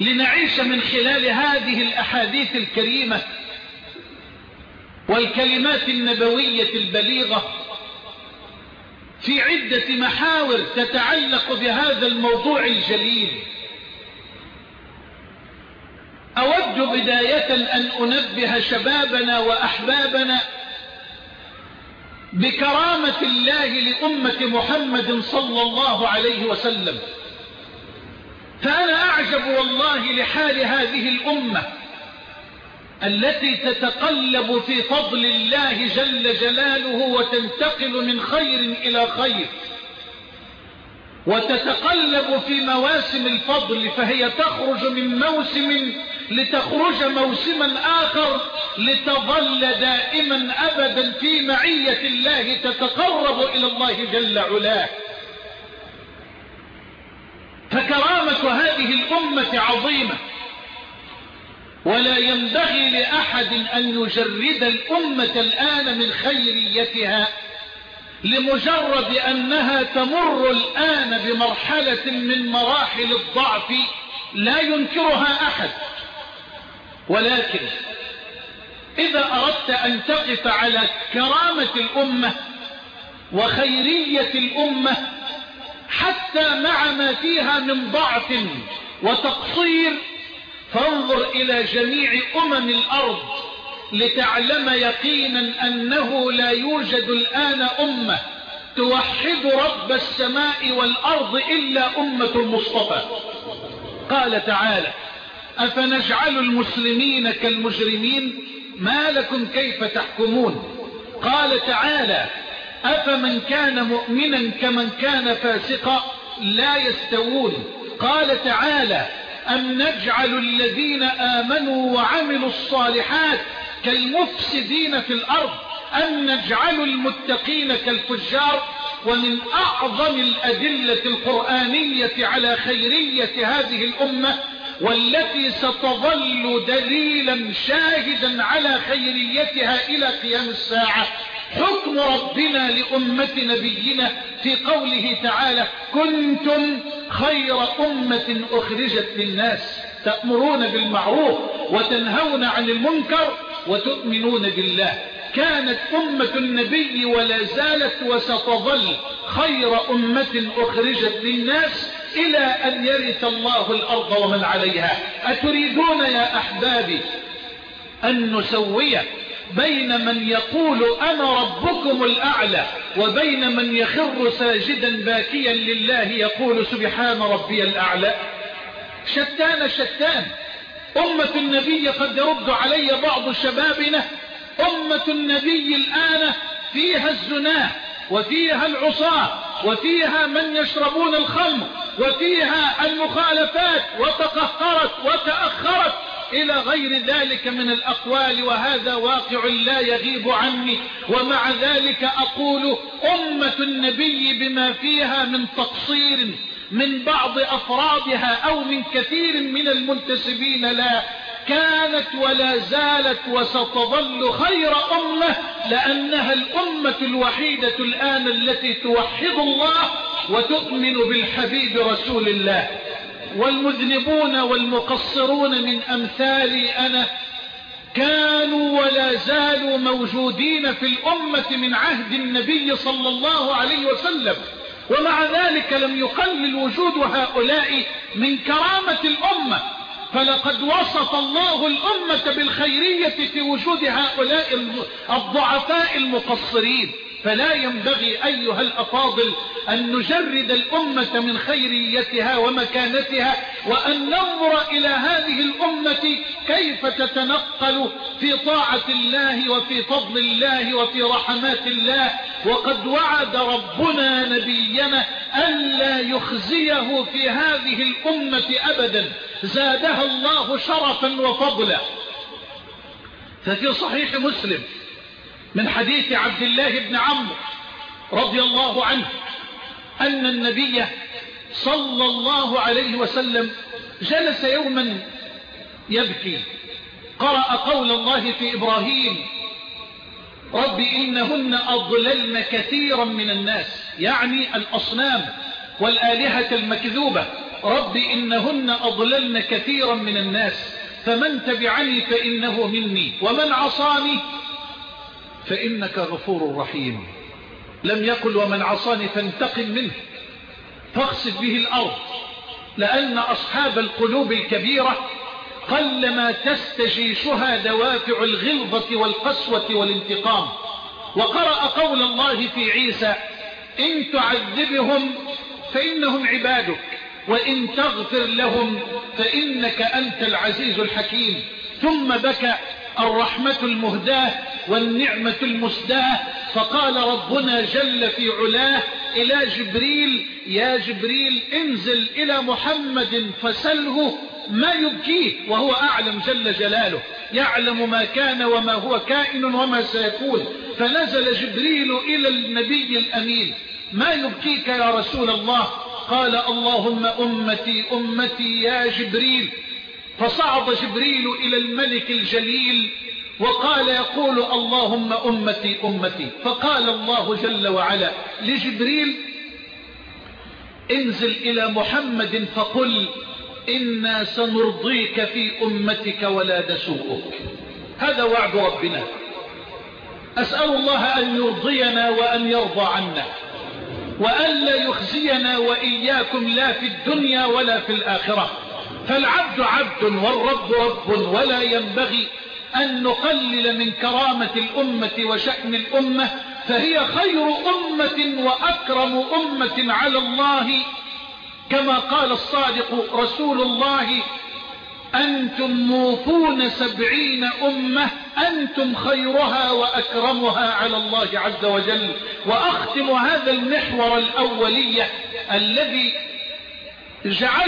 لنعيش من خلال هذه الأحاديث الكريمة والكلمات النبوية البليغة في عدة محاور تتعلق بهذا الموضوع الجليل. أود بداية أن أنبه شبابنا وأحبابنا بكرامة الله لأمة محمد صلى الله عليه وسلم. فأنا أعجب والله لحال هذه الأمة التي تتقلب في فضل الله جل جلاله وتنتقل من خير إلى خير وتتقلب في مواسم الفضل فهي تخرج من موسم لتخرج موسما آخر لتظل دائما أبدا في معية الله تتقرب إلى الله جل علاه فكرامة هذه الأمة عظيمة. ولا ينبغي لأحد أن يجرد الأمة الآن من خيريتها لمجرد أنها تمر الآن بمرحلة من مراحل الضعف لا ينكرها أحد. ولكن إذا أردت أن تقف على كرامة الأمة وخيرية الأمة حتى مع ما فيها من ضعف وتقصير فانظر إلى جميع أمم الأرض لتعلم يقينا أنه لا يوجد الآن أمة توحد رب السماء والأرض إلا أمة المصطفى. قال تعالى أفنجعل المسلمين كالمجرمين؟ ما لكم كيف تحكمون؟ قال تعالى أفمن كان مؤمنا كمن كان فاسقا لا يستوون. قال تعالى أم نجعل الذين آمنوا وعملوا الصالحات كالمفسدين في الأرض؟ أم نجعل المتقين كالفجار؟ ومن أعظم الأدلة القرآنية على خيرية هذه الأمة والتي ستظل دليلا شاهدا على خيريتها إلى قيام الساعة. حكم ربنا لأمة نبينا في قوله تعالى كنتم خير أمة أخرجت للناس تأمرون بالمعروف وتنهون عن المنكر وتؤمنون بالله. كانت أمة النبي ولا زالت وستظل خير أمة أخرجت للناس إلى أن يرث الله الأرض ومن عليها. أتريدون يا أحبابي أن نسوي بين من يقول أنا ربكم الأعلى وبين من يخر ساجدا باكيا لله يقول سبحان ربي الأعلى. شتان شتان. أمة النبي قد يرد علي بعض شبابنا. أمة النبي الآن فيها الزناه وفيها العصاة وفيها من يشربون الخمر وفيها المخالفات وتقهرت وتأخرت. إلى غير ذلك من الأقوال وهذا واقع لا يغيب عني. ومع ذلك أقول أمة النبي بما فيها من تقصير من بعض أفرادها أو من كثير من المنتسبين لا كانت ولا زالت وستظل خير أمة لأنها الأمة الوحيدة الآن التي توحد الله وتؤمن بالحبيب رسول الله. والمذنبون والمقصرون من أمثالي أنا كانوا ولا زالوا موجودين في الأمة من عهد النبي صلى الله عليه وسلم. ومع ذلك لم يقلل وجود هؤلاء من كرامة الأمة. فلقد وصف الله الأمة بالخيرية في وجود هؤلاء الضعفاء المقصرين. فلا ينبغي أيها الأفاضل أن نجرد الأمة من خيريتها ومكانتها وأن ننظر إلى هذه الأمة كيف تتنقل في طاعة الله وفي فضل الله وفي رحمات الله. وقد وعد ربنا نبينا ألا يخزيه في هذه الأمة أبدا. زادها الله شرفا وفضلا. ففي صحيح مسلم من حديث عبد الله بن عمرو رضي الله عنه أن النبي صلى الله عليه وسلم جلس يوما يبكي. قرأ قول الله في إبراهيم رب إنهن أضللن كثيرا من الناس. يعني الأصنام والآلهة المكذوبة رب إنهن أضللن كثيرا من الناس فمن تبعني فإنه مني ومن عصاني فإنك غفور رحيم. لم يقل ومن عصاني فانتقم منه. فاخسف به الأرض. لأن أصحاب القلوب الكبيرة قلما تستجيشها دوافع الغلظة والقسوة والانتقام. وقرأ قول الله في عيسى إن تعذبهم فإنهم عبادك وإن تغفر لهم فإنك أنت العزيز الحكيم. ثم بكى الرحمة المهداة والنعمة المسداة. فقال ربنا جل في علاه إلى جبريل يا جبريل انزل إلى محمد فسله ما يبكيه وهو أعلم جل جلاله. يعلم ما كان وما هو كائن وما سيكون. فنزل جبريل إلى النبي الأمين. ما يبكيك يا رسول الله؟ قال اللهم أمتي أمتي يا جبريل. فصعد جبريل إلى الملك الجليل وقال يقول اللهم أمتي أمتي. فقال الله جل وعلا لجبريل انزل إلى محمد فقل إنا سنرضيك في أمتك ولا نسوءك. هذا وعد ربنا. أسأل الله أن يرضينا وأن يرضى عنا وأن لا يخزينا وإياكم لا في الدنيا ولا في الآخرة. فالعبد عبد والرب رب ولا ينبغي أن نقلل من كرامة الأمة وشأن الأمة فهي خير أمة وأكرم أمة على الله. كما قال الصادق رسول الله أنتم موفون سبعين أمة أنتم خيرها وأكرمها على الله عز وجل. وأختم هذا المحور الأولية الذي جعل